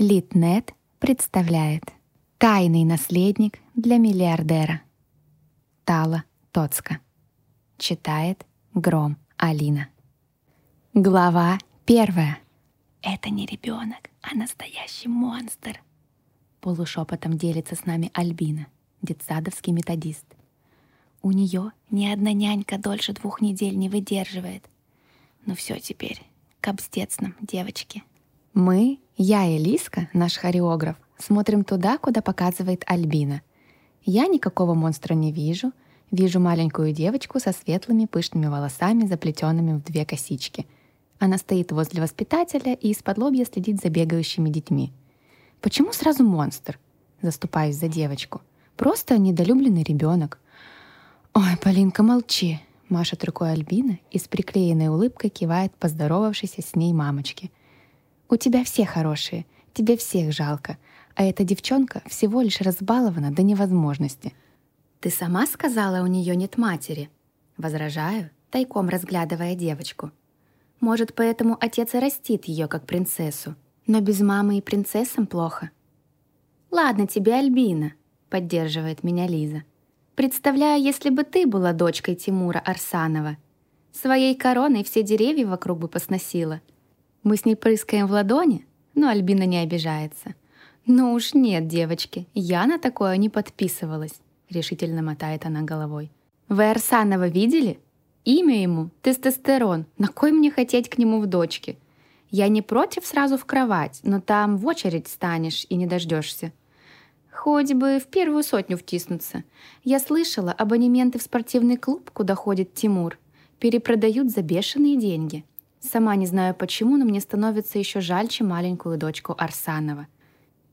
Литнет представляет «Тайный наследник для миллиардера». Тала Тоцка. Читает Гром Алина. Глава первая. «Это не ребенок, а настоящий монстр», полушепотом делится с нами Альбина, детсадовский методист. У нее ни одна нянька дольше двух недель не выдерживает. Ну все теперь, к обстецным, девочки. Мы, я и Лиска, наш хореограф, смотрим туда, куда показывает Альбина. Я никакого монстра не вижу. Вижу маленькую девочку со светлыми пышными волосами, заплетенными в две косички. Она стоит возле воспитателя и из-под лобья следит за бегающими детьми. Почему сразу монстр? Заступаюсь за девочку. Просто недолюбленный ребенок. Ой, Полинка, молчи. Машет рукой Альбина и с приклеенной улыбкой кивает поздоровавшейся с ней мамочке — у тебя все хорошие, тебе всех жалко, а эта девчонка всего лишь разбалована до невозможности. Ты сама сказала, у нее нет матери. Возражаю, тайком разглядывая девочку. Может, поэтому отец и растит ее как принцессу. Но без мамы и принцессам плохо. Ладно тебе, Альбина, поддерживает меня Лиза. Представляю, если бы ты была дочкой Тимура Арсанова. Своей короной все деревья вокруг бы посносила — мы с ней прыскаем в ладони, но Альбина не обижается. «Ну уж нет, девочки, я на такое не подписывалась», — решительно мотает она головой. «Вы Арсанова видели? Имя ему — тестостерон. На кой мне хотеть к нему в дочке? Я не против сразу в кровать, но там в очередь станешь и не дождешься. Хоть бы в первую сотню втиснуться. Я слышала, абонементы в спортивный клуб, куда ходит Тимур, перепродают за бешеные деньги. Сама не знаю почему, но мне становится еще жальче маленькую дочку Арсанова.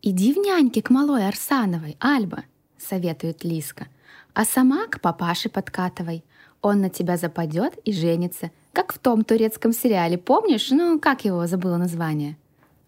«Иди в няньки к малой Арсановой, Альба», — советует Лиска. «А сама к папаше подкатывай. Он на тебя западет и женится, как в том турецком сериале, помнишь? Ну, как его, забыла название?»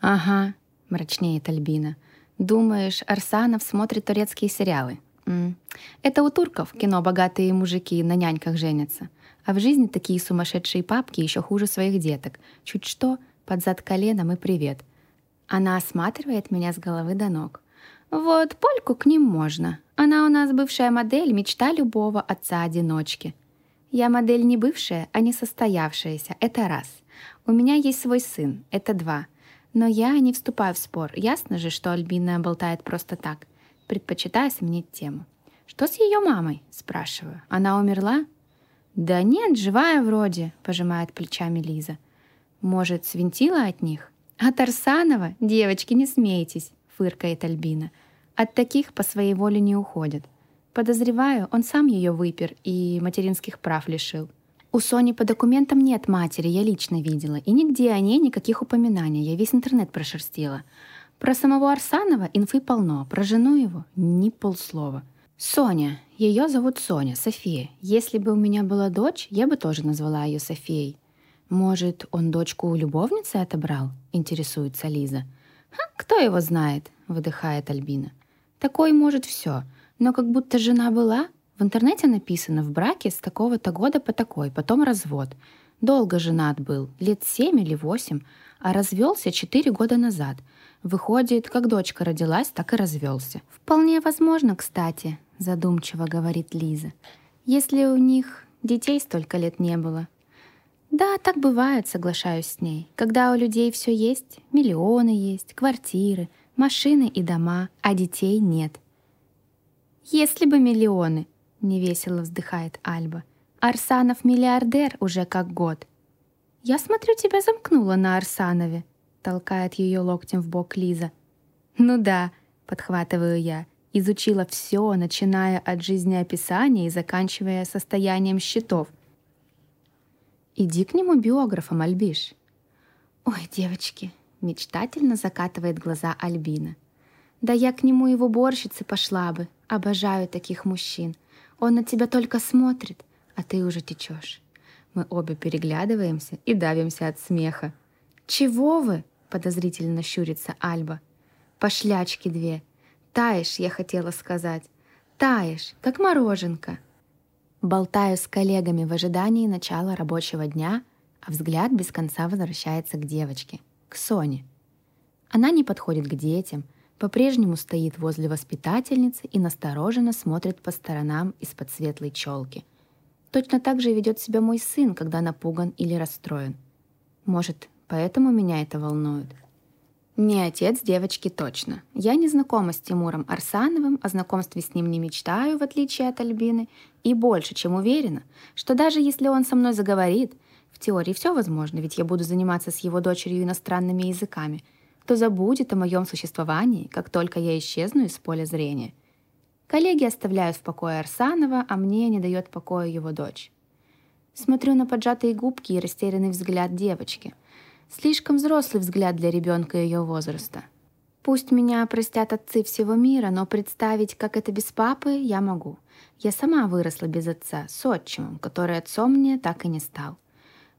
«Ага», — мрачнеет Альбина. «Думаешь, Арсанов смотрит турецкие сериалы?» М. «Это у турков кино «Богатые мужики» на няньках женятся. А в жизни такие сумасшедшие папки еще хуже своих деток. Чуть что, под зад коленом и привет. Она осматривает меня с головы до ног. Вот, Польку к ним можно. Она у нас бывшая модель, мечта любого отца-одиночки. Я модель не бывшая, а не состоявшаяся. Это раз. У меня есть свой сын. Это два. Но я не вступаю в спор. Ясно же, что Альбина болтает просто так. Предпочитаю сменить тему. «Что с ее мамой?» – спрашиваю. «Она умерла?» «Да нет, живая вроде», — пожимает плечами Лиза. «Может, свинтила от них?» «От Арсанова? Девочки, не смейтесь», — фыркает Альбина. «От таких по своей воле не уходят. Подозреваю, он сам ее выпер и материнских прав лишил. У Сони по документам нет матери, я лично видела, и нигде о ней никаких упоминаний, я весь интернет прошерстила. Про самого Арсанова инфы полно, про жену его ни полслова. Соня. Ее зовут Соня, София. Если бы у меня была дочь, я бы тоже назвала ее Софией. Может, он дочку у любовницы отобрал? Интересуется Лиза. Ха, кто его знает? Выдыхает Альбина. Такой может все. Но как будто жена была. В интернете написано в браке с такого-то года по такой, потом развод. Долго женат был, лет семь или восемь, а развелся четыре года назад. Выходит, как дочка родилась, так и развелся. Вполне возможно, кстати, задумчиво говорит Лиза. Если у них детей столько лет не было. Да, так бывает, соглашаюсь с ней. Когда у людей все есть, миллионы есть, квартиры, машины и дома, а детей нет. Если бы миллионы, невесело вздыхает Альба. Арсанов миллиардер уже как год. Я смотрю, тебя замкнула на Арсанове, толкает ее локтем в бок Лиза. Ну да, подхватываю я изучила все, начиная от жизнеописания и заканчивая состоянием счетов. «Иди к нему биографом, Альбиш». «Ой, девочки», — мечтательно закатывает глаза Альбина. «Да я к нему его уборщицы пошла бы. Обожаю таких мужчин. Он на тебя только смотрит, а ты уже течешь». Мы обе переглядываемся и давимся от смеха. «Чего вы?» — подозрительно щурится Альба. «Пошлячки две. Таешь, я хотела сказать. Таешь, как мороженка. Болтаю с коллегами в ожидании начала рабочего дня, а взгляд без конца возвращается к девочке, к Соне. Она не подходит к детям, по-прежнему стоит возле воспитательницы и настороженно смотрит по сторонам из-под светлой челки. Точно так же ведет себя мой сын, когда напуган или расстроен. Может, поэтому меня это волнует. Не отец девочки точно. Я не знакома с Тимуром Арсановым, о знакомстве с ним не мечтаю, в отличие от Альбины, и больше чем уверена, что даже если он со мной заговорит, в теории все возможно, ведь я буду заниматься с его дочерью иностранными языками, то забудет о моем существовании, как только я исчезну из поля зрения. Коллеги оставляют в покое Арсанова, а мне не дает покоя его дочь. Смотрю на поджатые губки и растерянный взгляд девочки — Слишком взрослый взгляд для ребенка ее возраста. Пусть меня простят отцы всего мира, но представить, как это без папы, я могу. Я сама выросла без отца, с отчимом, который отцом мне так и не стал.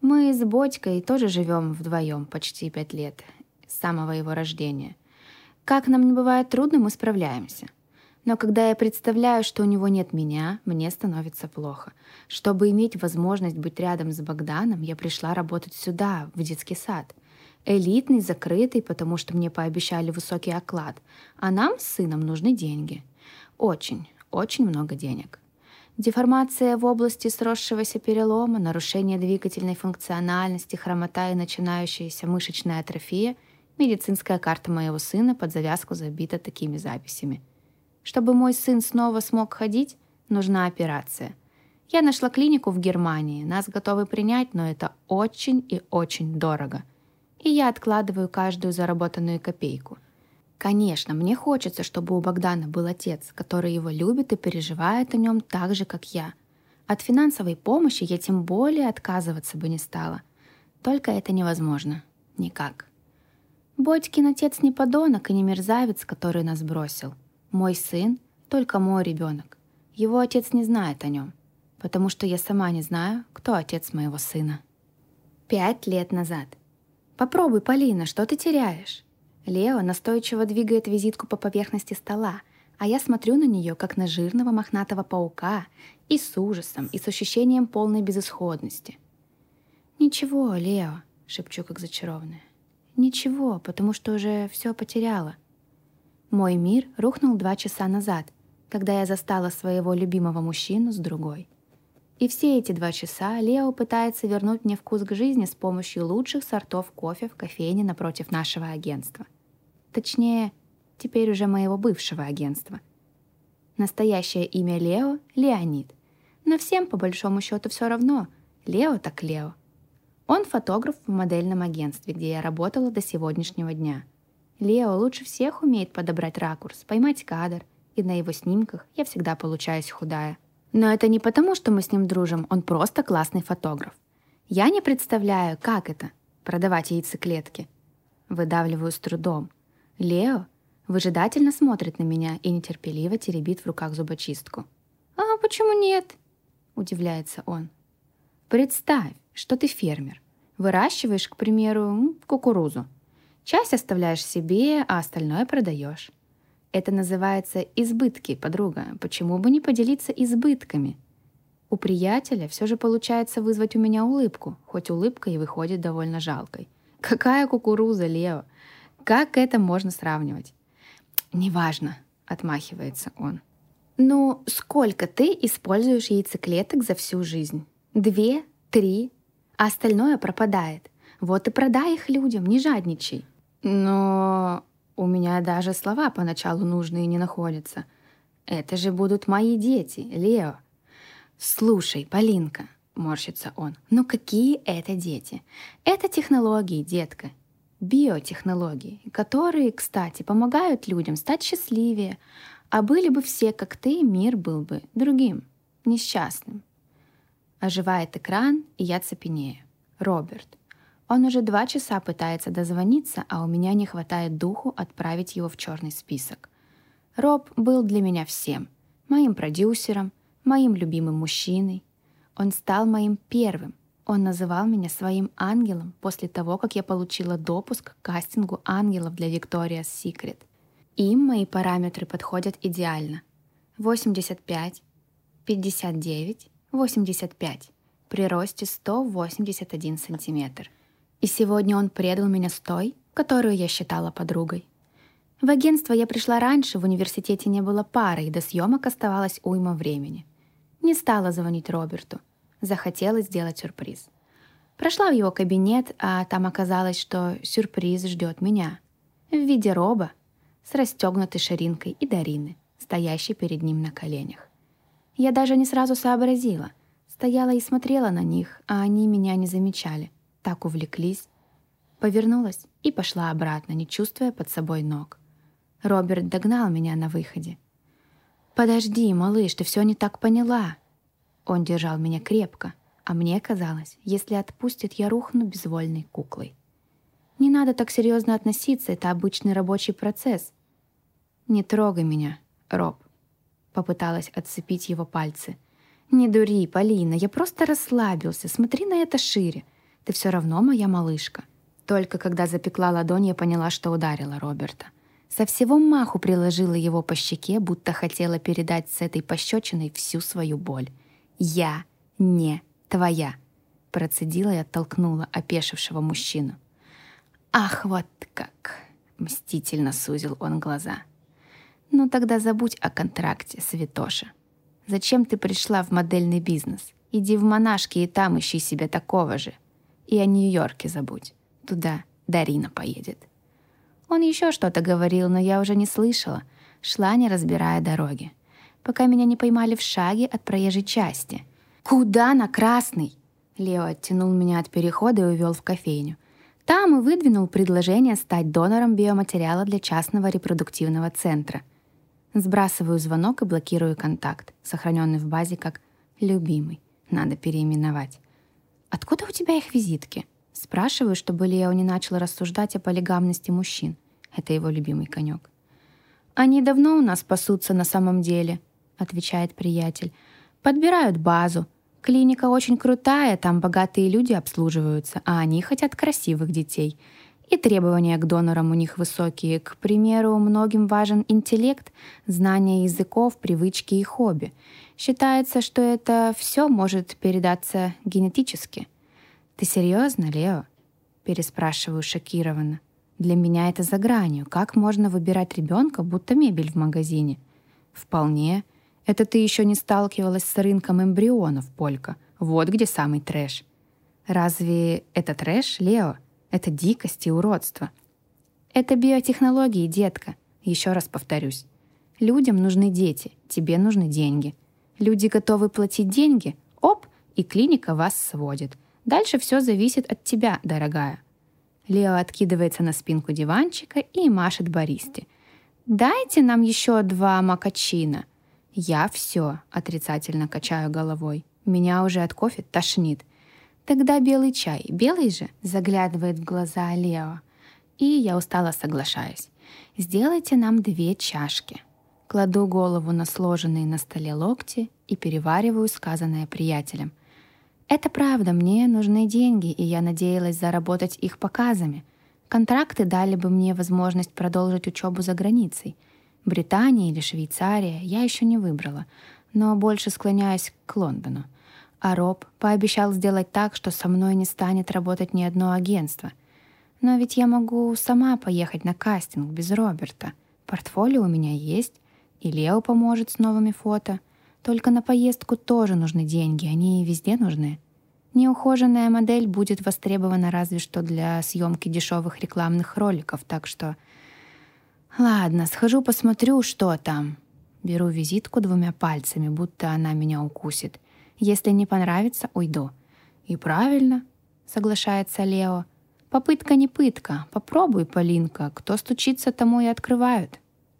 Мы с Бодькой тоже живем вдвоем почти пять лет, с самого его рождения. Как нам не бывает трудно, мы справляемся. Но когда я представляю, что у него нет меня, мне становится плохо. Чтобы иметь возможность быть рядом с Богданом, я пришла работать сюда, в детский сад. Элитный, закрытый, потому что мне пообещали высокий оклад. А нам с сыном нужны деньги. Очень, очень много денег. Деформация в области сросшегося перелома, нарушение двигательной функциональности, хромота и начинающаяся мышечная атрофия — медицинская карта моего сына под завязку забита такими записями — чтобы мой сын снова смог ходить, нужна операция. Я нашла клинику в Германии, нас готовы принять, но это очень и очень дорого. И я откладываю каждую заработанную копейку. Конечно, мне хочется, чтобы у Богдана был отец, который его любит и переживает о нем так же, как я. От финансовой помощи я тем более отказываться бы не стала. Только это невозможно. Никак. Бодькин отец не подонок и не мерзавец, который нас бросил. Мой сын — только мой ребенок. Его отец не знает о нем, потому что я сама не знаю, кто отец моего сына. Пять лет назад. Попробуй, Полина, что ты теряешь? Лео настойчиво двигает визитку по поверхности стола, а я смотрю на нее, как на жирного мохнатого паука, и с ужасом, и с ощущением полной безысходности. «Ничего, Лео», — шепчу, как зачарованная. «Ничего, потому что уже все потеряла. Мой мир рухнул два часа назад, когда я застала своего любимого мужчину с другой. И все эти два часа Лео пытается вернуть мне вкус к жизни с помощью лучших сортов кофе в кофейне напротив нашего агентства. Точнее, теперь уже моего бывшего агентства. Настоящее имя Лео — Леонид. Но всем, по большому счету, все равно. Лео так Лео. Он фотограф в модельном агентстве, где я работала до сегодняшнего дня — Лео лучше всех умеет подобрать ракурс, поймать кадр, и на его снимках я всегда получаюсь худая. Но это не потому, что мы с ним дружим, он просто классный фотограф. Я не представляю, как это — продавать яйцеклетки. Выдавливаю с трудом. Лео выжидательно смотрит на меня и нетерпеливо теребит в руках зубочистку. «А почему нет?» — удивляется он. «Представь, что ты фермер. Выращиваешь, к примеру, кукурузу. Часть оставляешь себе, а остальное продаешь. Это называется избытки, подруга. Почему бы не поделиться избытками? У приятеля все же получается вызвать у меня улыбку, хоть улыбка и выходит довольно жалкой. Какая кукуруза, Лео? Как это можно сравнивать? Неважно, отмахивается он. Ну, сколько ты используешь яйцеклеток за всю жизнь? Две? Три? А остальное пропадает. Вот и продай их людям, не жадничай. Но у меня даже слова поначалу нужные не находятся. Это же будут мои дети, Лео. Слушай, Полинка, морщится он, ну какие это дети? Это технологии, детка. Биотехнологии, которые, кстати, помогают людям стать счастливее. А были бы все, как ты, мир был бы другим, несчастным. Оживает экран, и я цепенею. Роберт. Он уже два часа пытается дозвониться, а у меня не хватает духу отправить его в черный список. Роб был для меня всем. Моим продюсером, моим любимым мужчиной. Он стал моим первым. Он называл меня своим ангелом после того, как я получила допуск к кастингу ангелов для Victoria's Secret. Им мои параметры подходят идеально. 85, 59, 85 при росте 181 сантиметр. И сегодня он предал меня с той, которую я считала подругой. В агентство я пришла раньше, в университете не было пары, и до съемок оставалось уйма времени. Не стала звонить Роберту. Захотела сделать сюрприз. Прошла в его кабинет, а там оказалось, что сюрприз ждет меня. В виде роба с расстегнутой ширинкой и Дарины, стоящей перед ним на коленях. Я даже не сразу сообразила. Стояла и смотрела на них, а они меня не замечали. Так увлеклись. Повернулась и пошла обратно, не чувствуя под собой ног. Роберт догнал меня на выходе. «Подожди, малыш, ты все не так поняла». Он держал меня крепко, а мне казалось, если отпустит, я рухну безвольной куклой. Не надо так серьезно относиться, это обычный рабочий процесс. «Не трогай меня, Роб», — попыталась отцепить его пальцы. «Не дури, Полина, я просто расслабился, смотри на это шире. Ты все равно моя малышка». Только когда запекла ладонь, я поняла, что ударила Роберта. Со всего маху приложила его по щеке, будто хотела передать с этой пощечиной всю свою боль. «Я не твоя», — процедила и оттолкнула опешившего мужчину. «Ах, вот как!» — мстительно сузил он глаза. «Ну тогда забудь о контракте, Святоша. Зачем ты пришла в модельный бизнес? Иди в монашки и там ищи себе такого же. И о Нью-Йорке забудь. Туда Дарина поедет». Он еще что-то говорил, но я уже не слышала, шла, не разбирая дороги, пока меня не поймали в шаге от проезжей части. «Куда на красный?» Лео оттянул меня от перехода и увел в кофейню. Там и выдвинул предложение стать донором биоматериала для частного репродуктивного центра. Сбрасываю звонок и блокирую контакт, сохраненный в базе как «любимый». Надо переименовать. «Откуда у тебя их визитки?» Спрашиваю, чтобы Лео не начал рассуждать о полигамности мужчин. Это его любимый конек. «Они давно у нас пасутся на самом деле», — отвечает приятель. «Подбирают базу, Клиника очень крутая, там богатые люди обслуживаются, а они хотят красивых детей. И требования к донорам у них высокие. К примеру, многим важен интеллект, знание языков, привычки и хобби. Считается, что это все может передаться генетически. «Ты серьезно, Лео?» Переспрашиваю шокированно. «Для меня это за гранью. Как можно выбирать ребенка, будто мебель в магазине?» «Вполне. Это ты еще не сталкивалась с рынком эмбрионов, Полька. Вот где самый трэш. Разве это трэш, Лео? Это дикость и уродство. Это биотехнологии, детка. Еще раз повторюсь. Людям нужны дети, тебе нужны деньги. Люди готовы платить деньги, оп, и клиника вас сводит. Дальше все зависит от тебя, дорогая. Лео откидывается на спинку диванчика и машет баристе. «Дайте нам еще два макачина», я все отрицательно качаю головой. Меня уже от кофе тошнит. Тогда белый чай, белый же, заглядывает в глаза Лео. И я устало соглашаюсь. Сделайте нам две чашки. Кладу голову на сложенные на столе локти и перевариваю сказанное приятелем. Это правда, мне нужны деньги, и я надеялась заработать их показами. Контракты дали бы мне возможность продолжить учебу за границей — Британия или Швейцария я еще не выбрала, но больше склоняюсь к Лондону. А Роб пообещал сделать так, что со мной не станет работать ни одно агентство. Но ведь я могу сама поехать на кастинг без Роберта. Портфолио у меня есть, и Лео поможет с новыми фото. Только на поездку тоже нужны деньги, они везде нужны. Неухоженная модель будет востребована разве что для съемки дешевых рекламных роликов, так что Ладно, схожу посмотрю, что там. Беру визитку двумя пальцами, будто она меня укусит. Если не понравится, уйду. И правильно, соглашается Лео. Попытка не пытка. Попробуй, Полинка. Кто стучится, тому и открывают.